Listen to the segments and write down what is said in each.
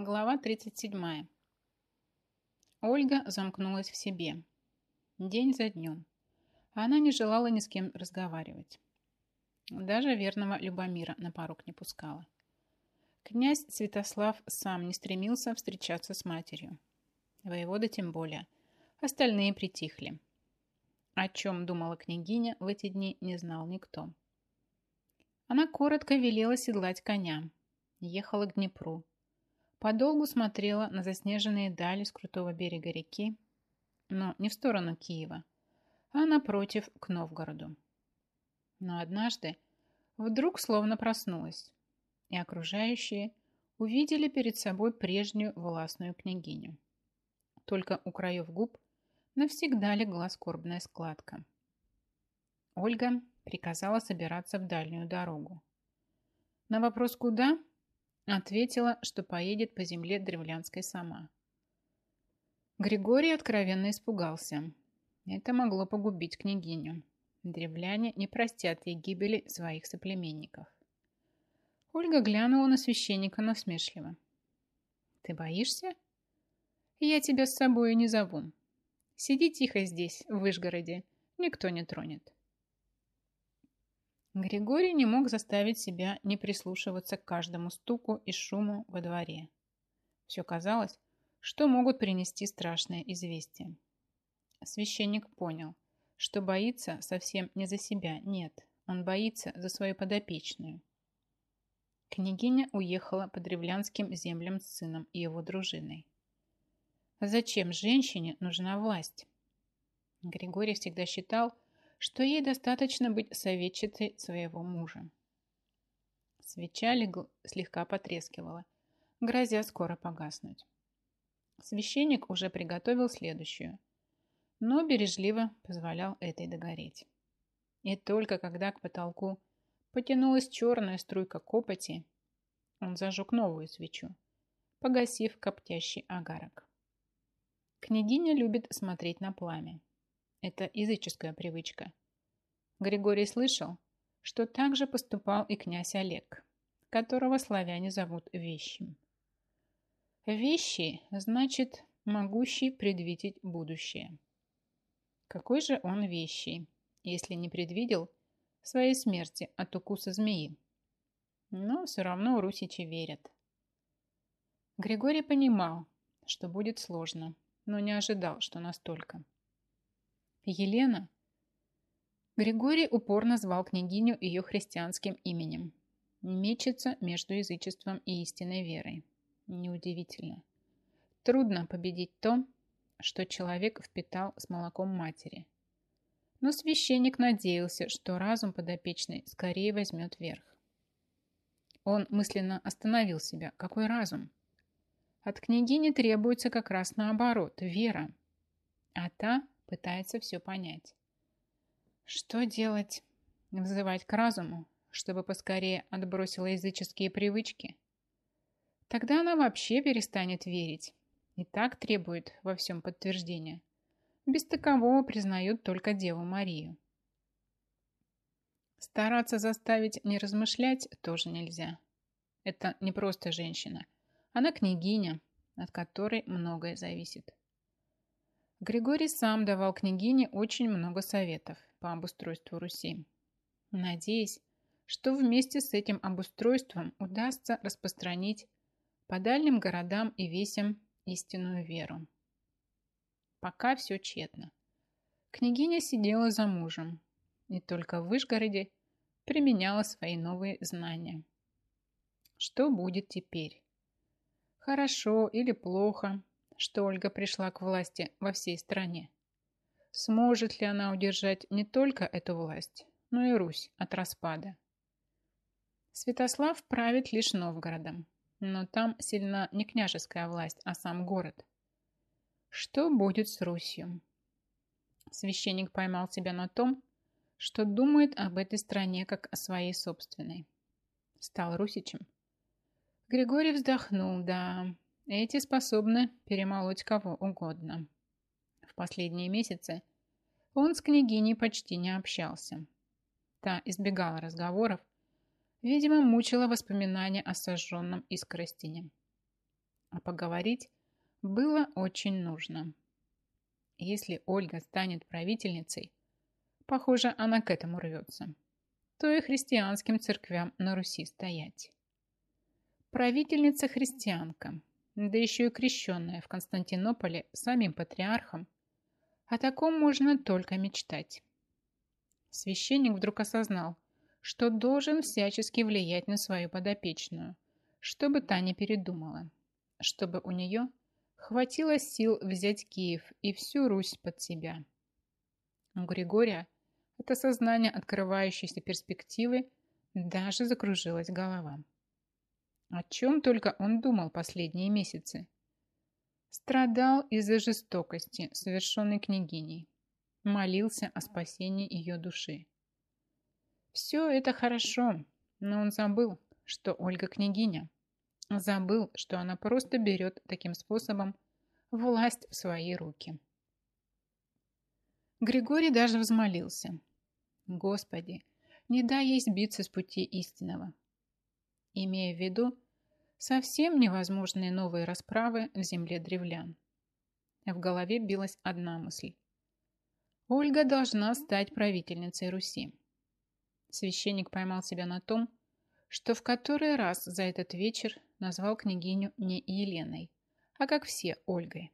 Глава 37. Ольга замкнулась в себе. День за днем. Она не желала ни с кем разговаривать. Даже верного Любомира на порог не пускала. Князь Святослав сам не стремился встречаться с матерью. Воевода тем более. Остальные притихли. О чем думала княгиня в эти дни, не знал никто. Она коротко велела седлать коня. Ехала к Днепру Подолгу смотрела на заснеженные дали с крутого берега реки, но не в сторону Киева, а напротив, к Новгороду. Но однажды вдруг словно проснулась, и окружающие увидели перед собой прежнюю властную княгиню. Только у краев губ навсегда легла скорбная складка. Ольга приказала собираться в дальнюю дорогу. На вопрос «Куда?» Ответила, что поедет по земле древлянской сама. Григорий откровенно испугался. Это могло погубить княгиню. Древляне не простят ей гибели своих соплеменников. Ольга глянула на священника насмешливо. «Ты боишься?» «Я тебя с собой не зову. Сиди тихо здесь, в Вышгороде. Никто не тронет». Григорий не мог заставить себя не прислушиваться к каждому стуку и шуму во дворе. Все казалось, что могут принести страшное известие. Священник понял, что боится совсем не за себя, нет, он боится за свою подопечную. Княгиня уехала по древлянским землям с сыном и его дружиной. Зачем женщине нужна власть? Григорий всегда считал, что ей достаточно быть советчицей своего мужа. Свеча слегка потрескивала, грозя скоро погаснуть. Священник уже приготовил следующую, но бережливо позволял этой догореть. И только когда к потолку потянулась черная струйка копоти, он зажег новую свечу, погасив коптящий агарок. Княгиня любит смотреть на пламя. Это языческая привычка. Григорий слышал, что так же поступал и князь Олег, которого славяне зовут Вещим. Вещи значит могущий предвидеть будущее. Какой же он вещий, если не предвидел своей смерти от укуса змеи? Но все равно русичи верят. Григорий понимал, что будет сложно, но не ожидал, что настолько. Елена. Григорий упорно звал княгиню ее христианским именем. Мечется между язычеством и истинной верой. Неудивительно. Трудно победить то, что человек впитал с молоком матери. Но священник надеялся, что разум подопечный скорее возьмет верх. Он мысленно остановил себя. Какой разум? От княгини требуется как раз наоборот – вера. А та пытается все понять. Что делать? Взывать к разуму, чтобы поскорее отбросила языческие привычки? Тогда она вообще перестанет верить и так требует во всем подтверждения. Без такового признают только Деву Марию. Стараться заставить не размышлять тоже нельзя. Это не просто женщина. Она княгиня, от которой многое зависит. Григорий сам давал княгине очень много советов по обустройству Руси, надеясь, что вместе с этим обустройством удастся распространить по дальним городам и весям истинную веру. Пока все тщетно. Княгиня сидела за мужем и только в Вышгороде применяла свои новые знания. Что будет теперь? Хорошо или плохо, что Ольга пришла к власти во всей стране. Сможет ли она удержать не только эту власть, но и Русь от распада? Святослав правит лишь Новгородом, но там сильна не княжеская власть, а сам город. Что будет с Русью? Священник поймал себя на том, что думает об этой стране как о своей собственной. Стал русичем. Григорий вздохнул, да, эти способны перемолоть кого угодно. В последние месяцы он с княгиней почти не общался. Та избегала разговоров, видимо, мучила воспоминания о сожженном Искоростине. А поговорить было очень нужно. Если Ольга станет правительницей, похоже, она к этому рвется, то и христианским церквям на Руси стоять. Правительница-христианка, да еще и крещенная в Константинополе самим патриархом, о таком можно только мечтать. Священник вдруг осознал, что должен всячески влиять на свою подопечную, чтобы та не передумала, чтобы у нее хватило сил взять Киев и всю Русь под себя. У Григория от осознания открывающейся перспективы даже закружилась голова. О чем только он думал последние месяцы. Страдал из-за жестокости, совершенной княгиней. Молился о спасении ее души. Все это хорошо, но он забыл, что Ольга княгиня. Забыл, что она просто берет таким способом власть в свои руки. Григорий даже взмолился. Господи, не дай ей сбиться с пути истинного. Имея в виду совсем невозможные новые расправы в земле древлян. В голове билась одна мысль. Ольга должна стать правительницей Руси. Священник поймал себя на том, что в который раз за этот вечер назвал княгиню не Еленой, а как все Ольгой.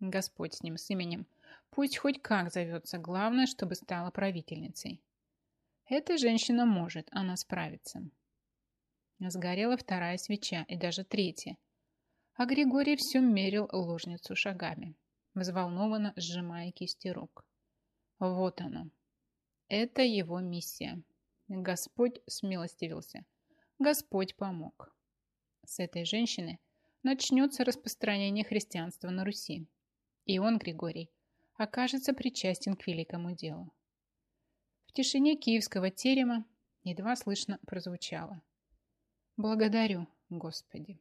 Господь с ним, с именем. Пусть хоть как зовется, главное, чтобы стала правительницей. Эта женщина может, она справится. Сгорела вторая свеча и даже третья. А Григорий все мерил ложницу шагами, взволнованно сжимая кисти рук. Вот оно, это его миссия. Господь смилостивился. Господь помог. С этой женщины начнется распространение христианства на Руси. И он, Григорий, окажется причастен к великому делу. В тишине киевского терема едва слышно прозвучало. «Благодарю, Господи».